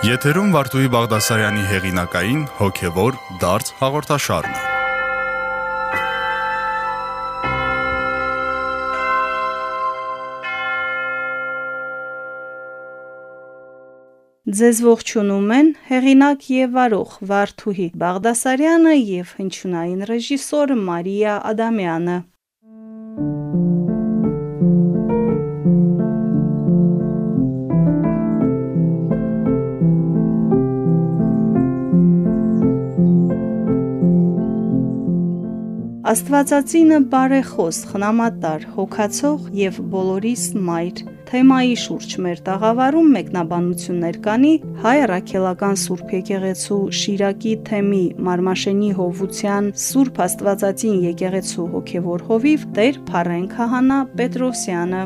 Եթերում Վարդուհի Բաղդասարյանի հեղինակային հոգևոր դարձ հաղորդաշարն է։ Ձեզ ողջունում են հեղինակ եւ վարող Վարդուհի Բաղդասարյանը եւ հնչյունային ռեժիսոր Մարիա Ադամյանը։ Աստվածածինը բարեխոս, խնամատար, հոգացող եւ բոլորիս մայր թեմայի շուրջ մեր տաղավարում մեկնաբանություններ կանի հայ առաքելական Սուրբ եկեղեցու Շիրակի թեմի Մարմաշենի Հովության Սուրբ Աստվածածին եկեղեցու հոգևոր հովիվ Տեր Փարեն քահանա Պետրոսյանը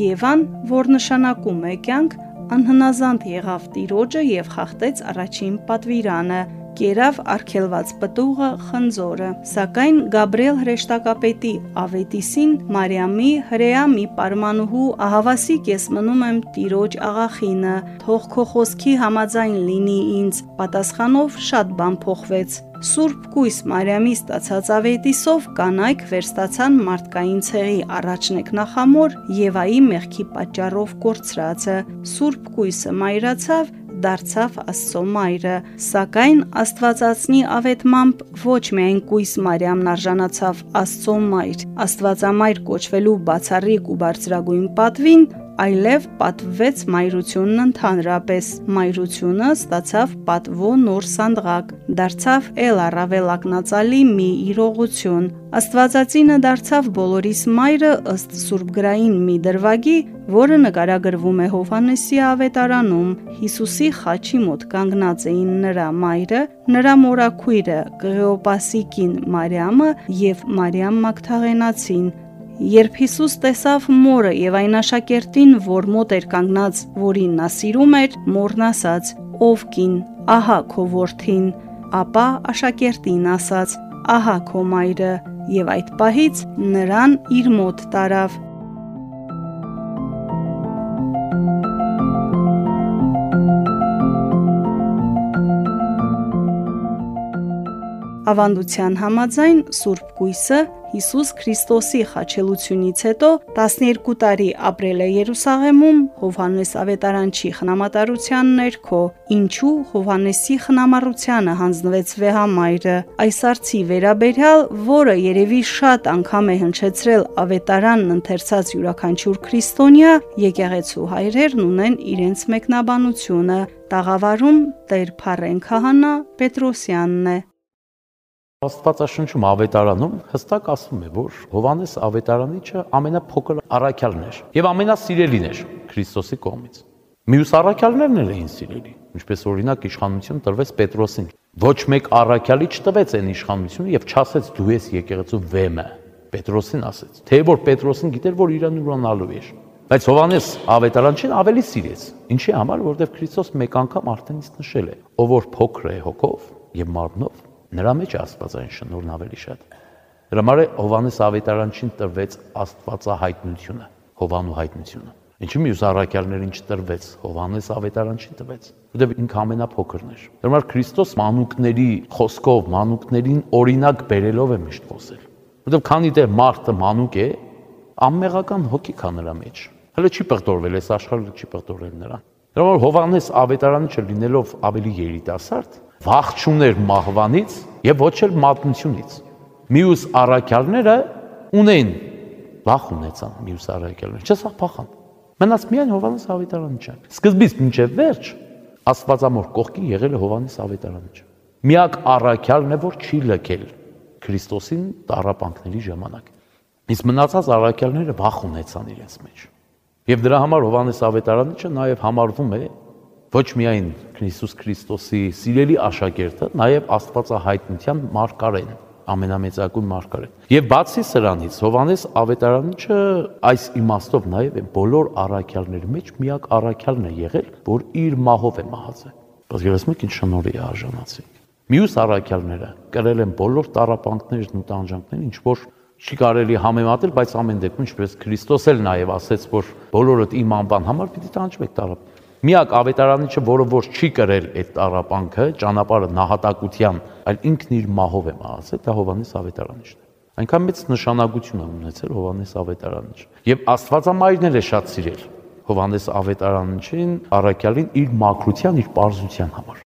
Եվան, որ նշանակում է կյանք, անհնազանդ եղավ տիրոջը եւ խախտեց առաջին պատվիրանը կերավ արգելված պտուղը խնձորը սակայն Գաբրիել հրեշտակապետի ավետիսին Մարիամի հրեա մի պարմանուհու ահավասի կես մնում եմ տիրոջ աղախինը թող քո խոսքի համաձայն լինի ինձ պատասխանով շատ բան փոխվեց Սուրբ Կույս Մարիամի ստացած ավետիսով կանայք վերստացան մարդկային ցեղի առաջնեկ նախամոր Եվայի մեղքի պատճառով կորցրածը։ Սուրբ Կույսը մայրացավ դարձավ Աստծո մայրը, սակայն Աստվածածնի ավետմամբ ոչ միայն Կույս Մարիամն արժանացավ Աստծո մայր, Աստվածամայր կոչվելու բացառիկ ու բարձրագույն պատվին, այլև պատվվեց մայրությունն ընդհանրապես։ Մայրությունը ստացավ պատվո նոր սանդղակ, դարձավ ել առավել ակնածալի մի իրողություն։ Աստվածածինը դարձավ բոլորիս մայրը ըստ Սուրբգրային մի դրվագի, որը նկարագրվում է Հովանեսի ավետարանում։ Հիսուսի խաչի մոտ կանգնած էին նրա մայրը, նրա մորաքույրը Կղեոպասի կին Մարիամը եւ Մարիամ Մագդաղենացին, Երբ Հիսուս տեսավ մորը եւ այն աշակերտին, որ մոտ էր կանգնած, որին նա սիրում էր, մորն ասաց. «Ով կին, ահա քո որդին»։ Ապա աշակերտին ասաց. «Ահա քո մայրը» եւ այդ պահից նրան իր մոտ տարավ։ Ավանդության համաձայն Սուրբ Կույսը Հիսուս Քրիստոսի խաչելությունից հետո 12 տարի ապրել է Երուսաղեմում Հովհաննես ավետարանչի խնամատարության ներքո, ինչու Հովհաննեսի խնամառությանը հանձնվեց վեհամայրը։ Այս արծի վերաբերյալ, որը երևի շատ անգամ է հնչեցրել ավետարանն ընթերցած յուրաքանչյուր քրիստոնյա, եկեղեցու հայրերն ունեն իրենց մեկնաբանությունը։ Տաղավարում Տեր Փարեն քահանա Պետրոսյանն է։ Աստվածաշնչում ավետարանում հստակ ասվում է, որ Հովանես ավետարանիչը ամենափոքր առաքյալն էր եւ ամենասիրելին էր Քրիստոսի կողմից։ Մյուս առաքյալներն էլ էին սիրելի, ինչպես օրինակ իշխանություն տրվեց Պետրոսին։ Ոչ մեկ առաքյալի չտվեց այն իշխանությունը եւ չասեց դու ես եկեղեցու վեմը։ Պետրոսին ասեց, թե որ Պետրոսին գիտեր, որ իրան ուրանալու էր։ Բայց Հովանես ավետարանչին ավելի սիրեց։ Ինչի համար, որովհետև Քրիստոս մեկ անգամ արդեն իսկ նշել է. ով որ փոքր է հոգով եւ մարմնով, Նրա մեջ է Աստվածային շնորհն ավելի շատ։ Դրա համար է Հովանես Ավետարանչին տրվեց Աստվածահայտնությունը, Հովանու հայտնությունը։ Ինչու՞ մյուս առաքյալներին չտրվեց, Հովանես Ավետարանչին տվեց, որտեղ ինքը ամենափոքրն էր։ Դրա համար Քրիստոս մանուկների խոսքով, մանուկներին օրինակ բերելով է միշտ խոսել։ Որտեղ քանի դեռ մարդը մանուկ է, անմեղական հոգի կա նրա մեջ։ Հələ չի պղտորվել, այս աշխարհը չի պղտորել նրան։ Դրա համար Հովանես Ավետարանը չլինելով ավելի երիտասարդ, վախ չուներ մահվանից եւ ոչ էլ մատնությունից։ Մյուս առաքյալները ունեն վախ ունեցան մյուս առաքյալները, չսա փախան։ Մնաց միայն Հովանես Ավետարանիչը։ Սկզբից մինչև վերջ Աստվածամոր կողքին եղել է Հովանես Ավետարանիչը։ Միակ առաքյալն է, որ չի լքել Քրիստոսին տարապանքների ժամանակ։ Իսկ մնացած առաքյալները վախ ունեցան իրենց մեջ։ Եվ դրա համար Հովանես Ավետարանիչը նաև համարվում է ոչ միայն Հիսուս Քրիստոսի սիրելի աշակերտը, նաև Աստվածահայտնության մարգարեն, ամենամեծակույն մարգարեն։ Եվ բացի սրանից Հովանես Ավետարանիչը այս իմաստով նաև է բոլոր առաքյալների մեջ միակ առաքյալն է եղել, որ իր մահով է մահացել։ Բայց ինչ շնորհի է արժանացել։ Մյուս առաքյալները կրել են բոլոր տարապանքներն ու տանջանքներն, ինչ որ չի կարելի համեմատել, բայց ամեն դեպքում ինչպես Քրիստոս էլ նաև ասեց, որ բոլորդ իմ անբան համար պիտի տանջվեք տարապ։ Միակ ավետարանիչը, որը որ չի կրել այդ տարապանքը, ճանապարհը նահատակության, այլ ինքն իր մահով է մահացել, դա Հովանես ավետարանիչն է։ Այնքան մեծ նշանակություն է ունեցել Հովանես ավետարանիչը։ Եվ Աստվածամայրն էլ է շատ սիրել Հովանես ավետարանիչին, առաքյալին իր մաքրության, իր པարզության համար։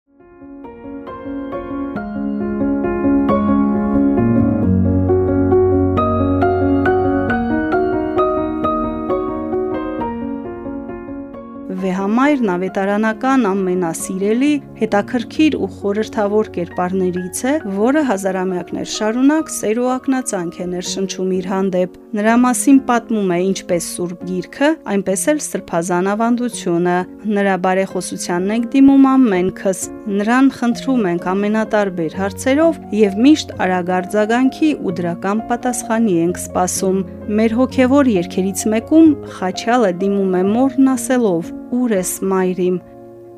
Վեհամայրն ավետարանական ամենասիրելի, հետաքրքիր ու խորհրդավոր կերպարներից է, որը հազարամյակներ շարունակ սեր ու ակնածանք է ներշնչում իր հանդեպ։ Նրա մասին պատմում է ինչպես Սուրբ Գիրքը, այնպես էլ Սրբազան ավանդությունը։ Նրա բարեխոսությանն ենք դիմում ամենքս։ Նրան խնդրում ենք ամենատարբեր հարցերով եւ միշտ արագարձագանքի ու դրական պատասխանի ենք սպասում։ Մեր հոգեվոր երկերից մեկում Խաչյալը դիմում է մորն ասելով ուր ես մայրիմ։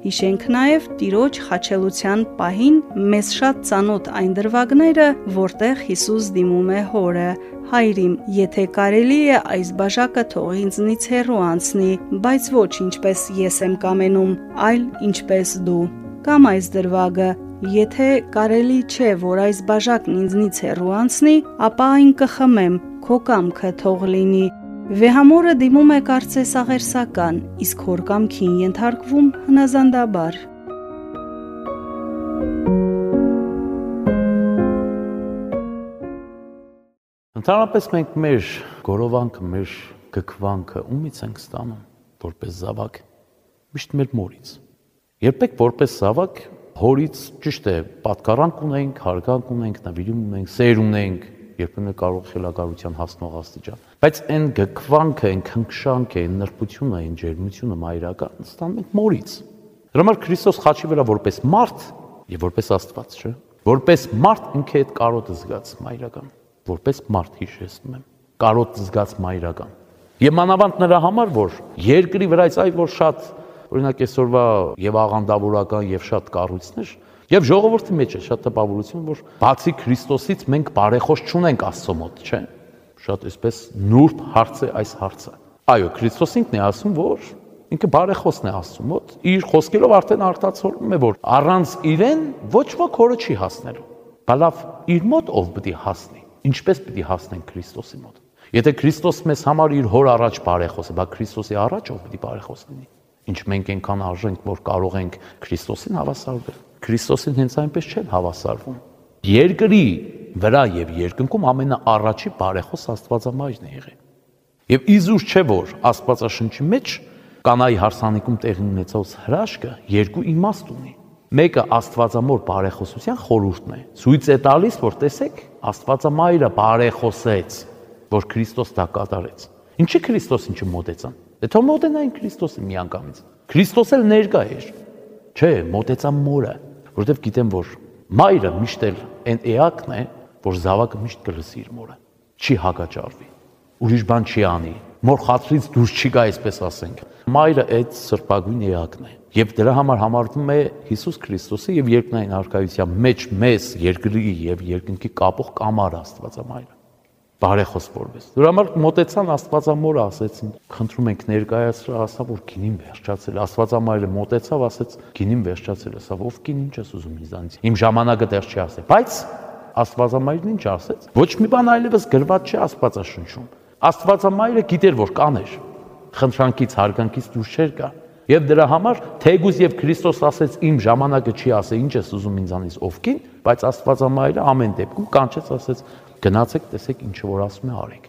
Հիշենք նաև Տիրոջ խաչելության պահին մեզ շատ ծանոթ այն դրվագները, որտեղ Հիսուս դիմում է հորը. Հայրիմ, եթե կարելի է այս բաժակը թող ինձնից հեռու անցնի, բայց ոչ ինչպես ես եմ կամենում, այլ ինչպես դու։ Կամ այս դրվագը, եթե կարելի չէ, որ այս բաժակն ինձնից հեռու անցնի, ապա այն կխմեմ, քո կամքը թող լինի Վեհամորը դիմում է կարծես աղերսական, իսկ հոր կամքին ենթարկվում հնազանդաբար։ Ընդհանրապես մենք մեր գորովանքը, մեր գկվանքը ումից ենք ստանում որպես զավակ, միշտ մեր մորից։ Երբեք որպես զավակ հորից ճիշտ է, պատկարանք ունենք, հարգանք ունենք, նվիրում ունենք, սեր ունենք, երբեմն կարող խելագարության հասնող աստիճան։ Բայց այն գկվանքը, այն քնքշանքը, այն նրբությունը, այն ջերմությունը մայրական ստանում ենք մորից։ Դրա համար Քրիստոս խաչի վրա որպես մարդ եւ որպես Աստված, չէ՞։ Որպես մարդ ինքը այդ կարոտը զգաց մայրական, որպես մարդ հիշեցնում եմ։ Կարոտ զգաց մայրական։ Եվ մանավանդ նրա համար, որ երկրի վրայից այ որ շատ օրինակ այսօրվա եւ աղանդավորական եւ շատ կառույցներ Եվ ժողովրդի մեջ է շատ տպավորություն, որ բացի Քրիստոսից մենք բարեխոս չունենք Աստծո մոտ, չէ՞։ Շատ այսպես նուրբ հարց է այս հարցը։ Այո, Քրիստոս ինքն է ասում, որ ինքը բարեխոսն է Աստծո մոտ, իր խոսքերով արդեն արտացոլում է, որ առանց իրեն ոչ ոք հորը չի հասնելու։ Բալավ իր մոտ ով պիտի հասնի։ Ինչպես պիտի հասնեն Քրիստոսի մոտ։ Եթե Քրիստոս մեզ համար իր հոր առաջ բարեխոս է, բա Քրիստոսի առաջ ով պիտի բարեխոս լինի։ Ինչ մենք այնքան արժենք, որ կարող ենք Քրիստոսին հավասարվել Քրիստոսին հենց այնպես չեն հավասարվում։ Երկրի վրա եւ երկնքում ամենաառաջի բարեխոս Աստվածամայրն է եղել։ Եվ իզուր չէ որ Աստվածաշնչի մեջ կանայի հարսանիքում տեղի ունեցած հրաշքը երկու իմաստ ունի։ Մեկը Աստվածամոր բարեխոսության խորհուրդն է։ Ցույց է տալիս, որ տեսեք, Աստվածամայրը բարեխոսեց, որ Քրիստոս դա կատարեց։ Ինչի Քրիստոս ինչը մոտեցան։ Դե թող մոտենային Քրիստոսը միանգամից։ Քրիստոս էլ ներկա էր։ Չէ, մոտեցան մորը որովհետև գիտեմ, որ մայրը միշտ էլ այն էակն է, որ զավակը միշտ կլսի իր մորը, չի հագաճարվի, ուրիշ բան չի անի, մոր խաթրից դուրս չի գա, այսպես ասենք։ Մայրը այդ սրբագույն էակն է։ Եվ դրա համար համարվում է Հիսուս Քրիստոսի եւ երկնային արքայության մեջ մեզ երկրի եւ երկնքի կապող կամար Աստվածամայրը բարեխոս որպես։ Դրա համար մոտեցան Աստվածամորը ասեցին, խնդրում ենք ներկայացրա, ասա որ գինին վերջացել։ Աստվածամայրը մոտեցավ, ասեց գինին վերջացել, ասա ով գին ինչ ես ուզում ինձանից։ Իմ ժամանակը դեռ չի ասել, բայց Աստվածամայրն ինչ ասեց։ Ոչ մի բան այլևս գրված չէ Աստվածաշնչում։ Աստվածամայրը գիտեր որ կաներ։ Խնդրանքից, հարգանքից դուրս չէր գա։ Եվ դրա համար թեգուզ եւ Քրիստոս ասեց իմ ժամանակը չի ասել ինչ ես ուզում ինձանից ովքին, բայց Աստվածամայրը ամեն դեպքում կանչեց ասեց Գնացեք, տեսեք ինչը որ ասում է արեք։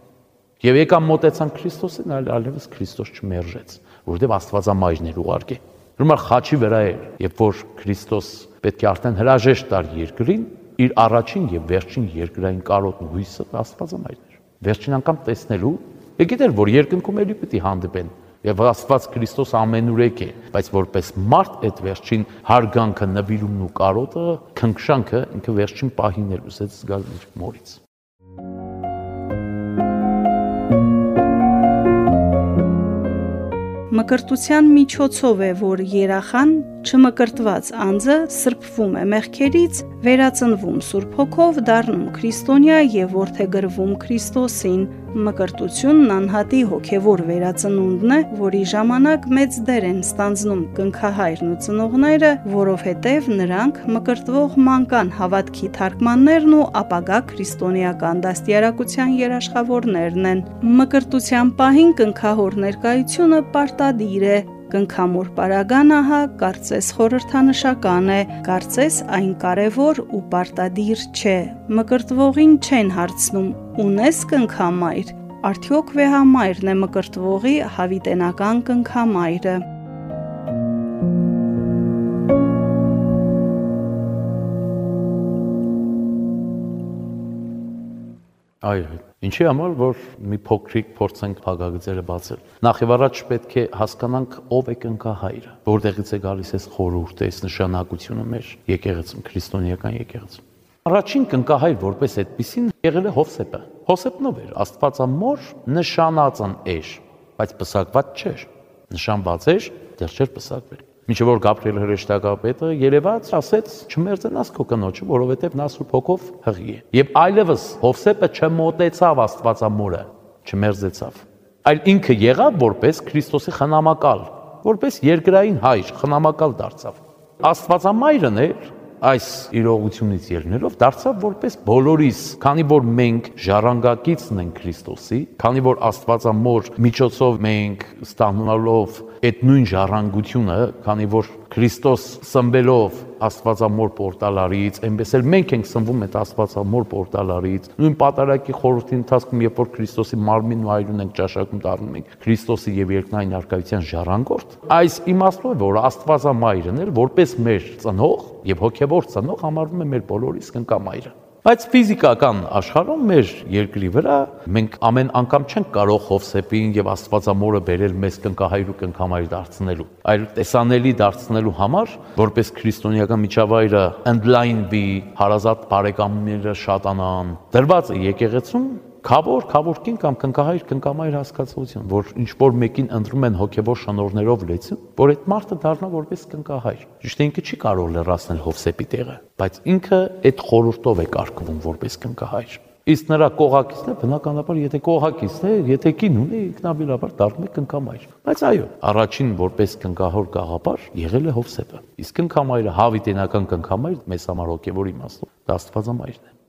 Եվ եկան մոտեցան Քրիստոսին, այլ այլևս Քրիստոս չմերժեց, որովհետև Աստվածամայրն էր ուղարկի։ Ուրեմն խաչի վրա էր, երբ որ Քրիստոս պետք է արդեն հրաժեշտ տար երկրին, իր առաջին եւ վերջին երկրային կարոտն հույսը Աստվածամայրն էր։ Վերջին անգամ տեսնելու, եկել էր, որ երկնքում էլի պիտի հանդիպեն, Եվ Աստված Քրիստոս ամենուրեք է, բայց որպես մարդ այդ վերջին հարգանքը, նվիրումն ու կարոտը, քնքշանքը ինքը վերջին պահին էր ուսեց զգալ իր մորից։ Մկրտության միջոցով է, որ երախան չմկրտված անձը սրբվում է մեղքերից, վերածնվում Սուրբ Հոգով, դառնում քրիստոնյա եւ որդեգրվում Քրիստոսին։ Մկրտությունն անհատի հոգևոր վերածնունդն է, որի ժամանակ մեծ դեր են ստանձնում կնքահայրն ու ծնողները, որովհետև նրանք մկրտվող մանկան հավատքի թարգմաններն ու ապագա քրիստոնեական դաստիարակության երաշխավորներն են։ Մկրտության պահին կնքահոր ներկայությունը պարտադիր է, կնքամոր պարագանը հա կարծես խորհրդանշական է, կարծես այն կարևոր ու պարտադիր չէ։ Մկրտվողին չեն հարցնում. «Ունես կնքամայր»։ Արդյոք վեհամայրն է մկրտվողի հավիտենական կնքամայրը։ Այո, ինչի համար որ մի փոքրիկ փորձենք փակագծերը բացել։ Նախ եւ առաջ պետք է հասկանանք ով է կնքահայրը, որտեղից է գալիս այս խորհուրդը, այս նշանակությունը մեր եկեղեցում, քրիստոնեական եկեղեցում։ Առաջին կնքահայր որպես այդպեսին եղել է Հովսեփը։ Հովսեփն ով էր, Աստվածամոր նշանածն էր, բայց պսակված չէր։ Նշանված էր, դեռ չէր պսակվել։ Մինչև որ Գաբրիել հրեշտակապետը երևաց, ասեց. «Չմերձենաս քո կնոջը, որովհետև նա Սուրբ Հոգով հղի է»։ Եվ այլևս Հովսեփը չմոտեցավ Աստվածամորը, չմերձեցավ։ Այլ ինքը եղավ որպես Քրիստոսի խնամակալ, որպես երկրային հայր, խնամակալ դարձավ։ Աստվածամայրն էր այս իրողությունից ելնելով դարձավ որպես բոլորիս, քանի որ մենք ժառանգակիցն ենք Քրիստոսի, քանի որ Աստվածամոր միջոցով մենք ստանալով այդ նույն ժառանգությունը, քանի որ Քրիստոս սնվելով Աստվածամոր պորտալարից, այնպես էլ մենք ենք սնվում այդ Աստվածամոր պորտալարից։ Նույն պատարակի խորհրդի ընթացքում, երբ որ Քրիստոսի մարմինն ու այրուն ենք ճաշակում դառնում ենք Քրիստոսի եւ երկնային արկայության ժառանգորդ, այս իմաստով է, որ Աստվածամայրն էլ որպես մեր ծնող եւ հոգեվոր ծնող համարվում է մեր բոլորիս կնկամայրը։ Բայց ֆիզիկական աշխարհում մեր երկրի վրա մենք ամեն անգամ չենք կարող Հովսեփին եւ Աստվածամորը բերել մեզ կնկահայր ու կնկամայր դարձնելու, այլ տեսանելի դարձնելու համար, որպես քրիստոնեական միջավայրը ընդլայնվի, հարազատ բարեկամները շատանան։ Դրված է եկեղեցում Խավոր, խավորքին կամ կնկահայր, կնկամայր հասկացություն, որ ինչ որ մեկին ընտրում են հոգևոր շնորներով լեցին, որ այդ մարդը դառնա որպես կնկահայր։ Ճիշտ է ինքը չի կարող լրացնել Հովսեփի տեղը, բայց ինքը այդ խորհուրդով է կարգվում որպես կնկահայր։ Իսկ նրա կողակիցն է բնականաբար, եթե կողակիցն է, եթե կին ունի, ինքնաբերաբար դառնում է կնկամայր։ Բայց այո, առաջին որպես կնկահոր գաղափար եղել է Հովսեփը։ Իսկ կնկամայրը հավիտենական կնկամայր մեզ համար հոգևոր իմաստով դա Աստվածամայրն է։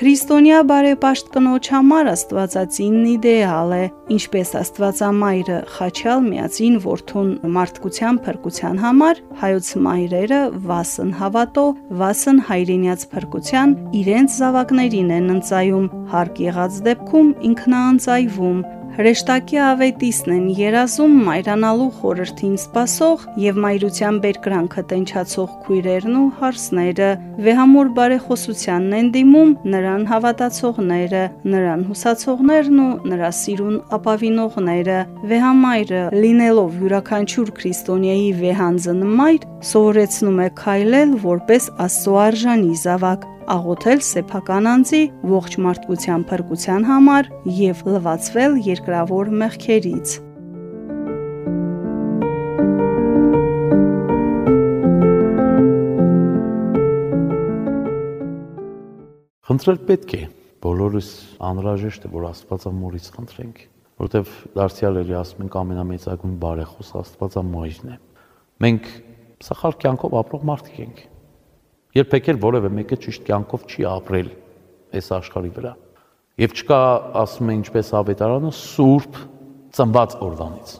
Քրիստոնյա բարեպաշտ կնոջ համար Աստվածածինն իդեալ է, ինչպես Աստվածամայրը խաչալ միածին որդուն մարդկության փրկության համար, հայոց մայրերը վասն հավատո, վասն հայրենյաց փրկության իրենց զավակներին են ընծայում, հարկ եղած դեպքում ինքնաընծայվում, հրեշտակի ավետիսն են երազում մայրանալու խորրթին սпасող եւ մայրության բերկրանքը տենչացող քույրերն ու հարսները, վեհամոր բարեխոսությանն են դիմում նրան հավատացողները, նրան հուսացողներն ու նրա սիրուն ապավինողները, վեհամայրը լինելով յուրաքանչյուր քրիստոնյայի վեհանձն մայր, սովորեցնում է քայլել որպես աստծո արժանի զավակ աղոթել սեփական անձի ողջ մարդկության փրկության համար եւ լվացվել երկրավոր մեղքերից։ Խնդրել պետք է, բոլորս անհրաժեշտ է, որ Աստվածամորից խնդրենք, որովհետև դարձյալների ասում ենք ամենամեծագույն բարեխոս Աստվածամորն է։ Մենք սխալ կյանքով ապրող մարդիկ ենք Երբեք էլ որևէ մեկը ճիշտ կյանքով չի ապրել այս աշխարհի վրա։ Եվ չկա, ասում են ինչպես ավետարանը, սուրբ ծնված օրվանից։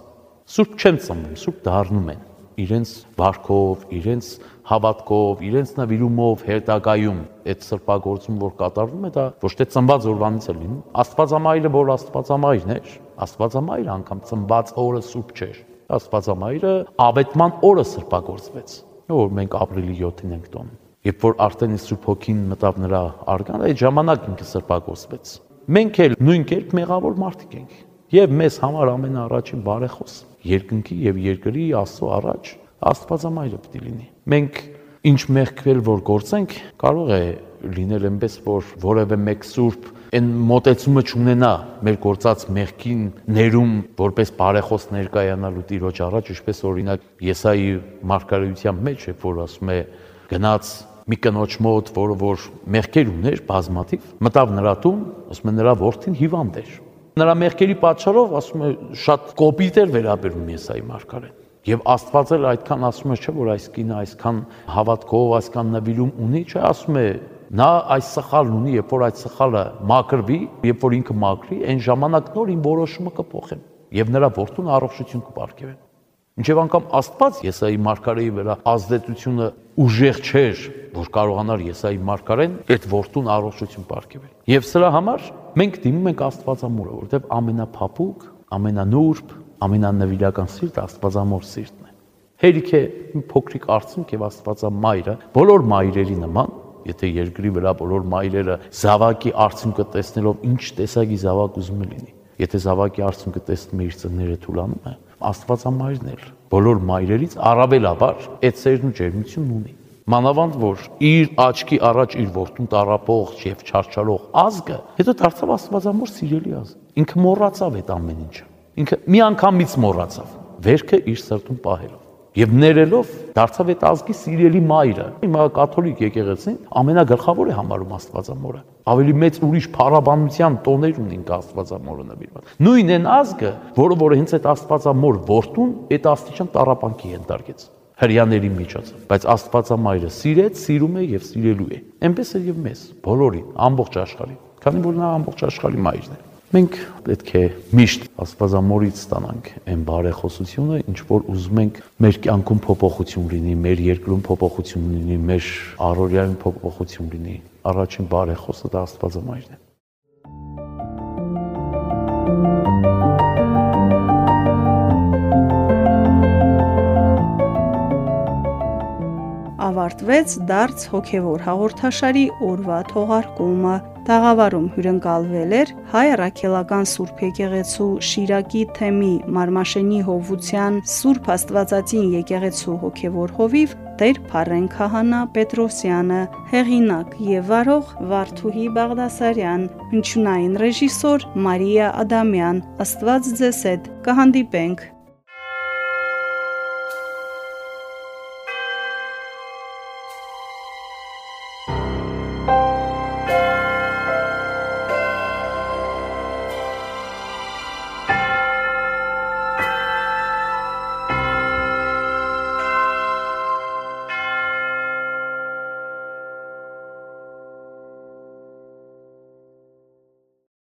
Սուրբ չեն ծնվում, սուրբ դառնում են իրենց վարքով, իրենց հավատքով, իրենց նվիրումով, հերթագայում այդ սրբագործում, որ կատարվում է, դա ոչ թե ծնված օրվանից է լինում, Աստվածամայրը, որ Աստվածամայրն էր, Աստվածամայրը անգամ ծնված օրը սուրբ չէր։ Աստվածամայրը ավետման օրը սրբագործվեց, որ մենք ապրիլի 7-ին ենք տոնում։ Երբ որ արդեն Սուրբ Հոգին մտավ նրա արգան, այդ ժամանակ ինքը սրբագործվեց։ Մենք էլ նույն կերպ մեղավոր մարդիկ ենք։ Եվ մեզ համար ամենաառաջին բարեխոս երկնքի եւ երկրի Աստծո առաջ Աստվածամայրը պետք է լինի։ Մենք ինչ մեղքվել որ գործենք, կարող է լինել այնպես, որ որևէ մեկ սուրբ այն մոտեցումը չունենա մեր գործած մեղքին ներում որպես բարեխոս ներկայանալու տիրոջ առաջ, ինչպես օրինակ Եսայի մարգարեության մեջ է, որ ասում է գնաց մի կնոջ մոտ, որը որ մեղքեր ուներ բազմաթիվ, մտավ նրա տուն, ասում է նրա որդին հիվանդ էր։ Նրա մեղքերի պատճառով ասում է շատ կոպիտ էր վերաբերում Եսայի մարգարեն։ Եվ Աստված էլ այդքան ասում է, չէ՞ որ այս կինը այսքան հավատքով, այսքան նվիրում ունի, չէ՞ ասում է նա այս սխալն ունի, երբ որ այդ սխալը մաքրվի, երբ որ ինքը մաքրի, այն ժամանակ նոր իմ որոշումը կփոխեմ եւ նրա որդուն առողջություն կպարգևեն։ Ինչեւ անգամ Աստված Եսայի մարգարեի վրա ազդեցությունը ուժեղ չէր, որ կարողանար Եսայի մարգարեն այդ որդուն առողջություն պարգևել։ Եվ սրա համար մենք դիմում ենք Աստվածամորը, որովհետեւ ամենափափուկ, ամենանուրբ, ամենանվիրական սիրտ Աստվածամոր սիրտն է։ Հերիք է փոքրիկ արցունք եւ Աստվածամայրը բոլոր մայրերի նման Եթե երկրի վրա բոլոր մայրերը զավակի արցունքը տեսնելով ինչ տեսակի զավակ ուզում լինի։ Եթե զավակի արցունքը տեսնում է իր ծնները թուլանում է, Աստվածամայրն էլ բոլոր մայրերից առավելաբար այդ սերն ու ջերմությունն ունի։ Մանավանդ որ իր աչքի առաջ իր որդուն տարապող եւ չարչարող ազգը, հետո դարձավ Աստվածամոր սիրելի ազգ։ Ինքը մոռացավ այդ ամեն ինչը։ Ինքը մի անգամից մոռացավ։ Վերքը իր սրտում պահելով եւ ներելով դարձավ այդ ազգի սիրելի մայրը։ Հիմա կաթոլիկ եկեղեցին ամենագլխավոր է համարում Աստվածամորը։ Ավելի մեծ ուրիշ փառաբանության տոներ ունենք Աստվածամորը նվիրված։ Նույնն են ազգը, որը որը հենց այդ Աստվածամոր ворթուն այդ աստիճան տարապանքի ենթարկեց հрьяների միջոցով, բայց Աստվածամայրը սիրեց, սիրում է եւ սիրելու է։ Էնպես է եւ մեզ, բոլորին, ամբողջ աշխարհին, քանի որ նա ամբողջ աշխարհի մայրն է։ Մենք պետք է միշտ Աստվածամորից ստանանք այն բարեխոսությունը, ինչ որ ուզում ենք մեր կյանքում փոփոխություն լինի, մեր երկրում փոփոխություն լինի, մեր առօրյայում փոփոխություն լինի։ Առաջին բարեխոսը դա Աստվածամայրն է։ ավարտվեց դարձ հոգևոր հաղորդաշարի օրվա թողարկումը։ Տաղավարում հյուրընկալվել էր Հայ Առաքելական Սուրբ Եկեղեցու Շիրակի թեմի Մարմաշենի Հովության Սուրբ Աստվածածին եկեղեցու հոգևոր հովիվ Տեր Փարեն Քահանա Պետրոսյանը, հեղինակ եւ վարող Վարդուհի Բաղդասարյան, հնչյունային ռեժիսոր Մարիա Ադամյան։ Աստված ձեզ հետ։ Կհանդիպենք